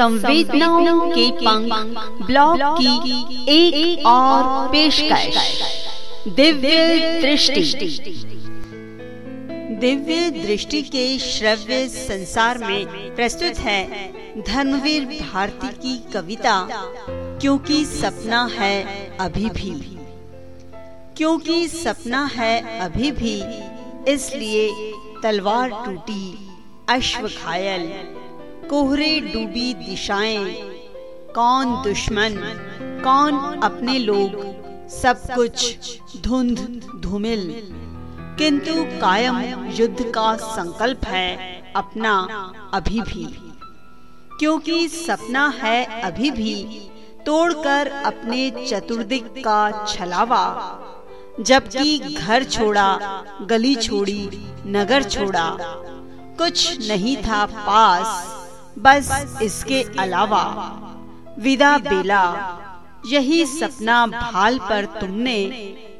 संवेदनाओं के पंख ब्लॉग की एक, और पेशकश। दिव्य दृष्टि। दिव्य दृष्टि के श्रव्य संसार में प्रस्तुत है धर्मवीर भारती की कविता क्योंकि सपना है अभी भी। क्योंकि सपना है अभी भी इसलिए तलवार टूटी अश्व घायल कोहरे डूबी दिशाएँ। कौन दुश्मन, कौन अपने लोग। सब कुछ धुंध धूमिल। किंतु कायम युद्ध का संकल्प है अपना अभी भी। क्योंकि सपना है अभी भी तोड़कर अपने चतुर्दिक का छलावा। जबकि घर छोड़ा, गली छोड़ी, नगर छोड़ा, कुछ नहीं था पास। बस इसके अलावा, विदा बेला, यही सपना भाल पर तुमने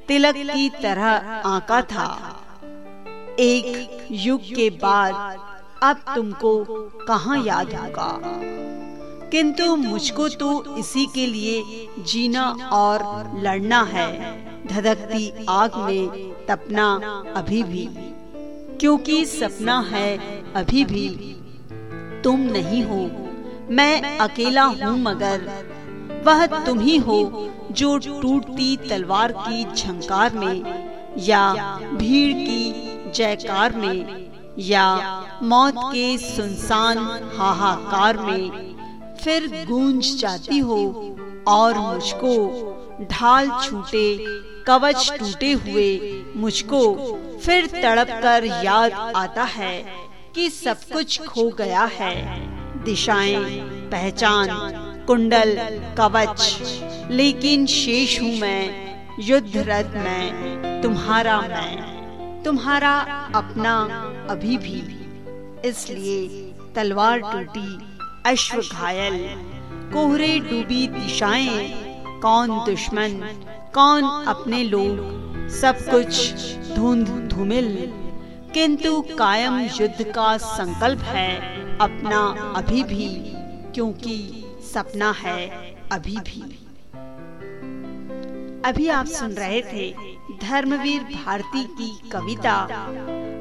तिलक की तरह आका था। एक युग के बाद अब तुमको कहाँ याद होगा? किंतु मुझको तो इसी के लिए जीना और लड़ना है, धधकती आग में तपना अभी भी। क्योंकि सपना है अभी भी तुम नहीं हो। मैं अकेला हूँ मगर। वह तुम ही हो जो टूटती तलवार की झंकार में या भीड़ की जयकार में या मौत के सुनसान हाहाकार में फिर गूंज जाती हो और मुझको ढाल छूटे, कवच टूटे हुए मुझको फिर तड़प कर याद आता है। कि सब कुछ खो गया है। दिशाएँ पहचान कुंडल कवच। लेकिन शेष हूँ मैं युद्ध रथ मैं तुम्हारा मैं। तुम्हारा अपना अभी भी। इसलिए तलवार टूटी अश्व घायल। कोहरे डूबी दिशाएँ। कौन दुश्मन? कौन अपने लोग? सब कुछ धुंध धुमिल। किंतु कायम युद्ध का संकल्प है अपना अभी भी, क्योंकि सपना है अभी भी। अभी आप सुन रहे थे धर्मवीर भारती की कविता,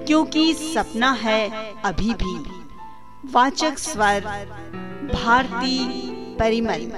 क्योंकि सपना है अभी भी। वाचक स्वर, भारती परिमल।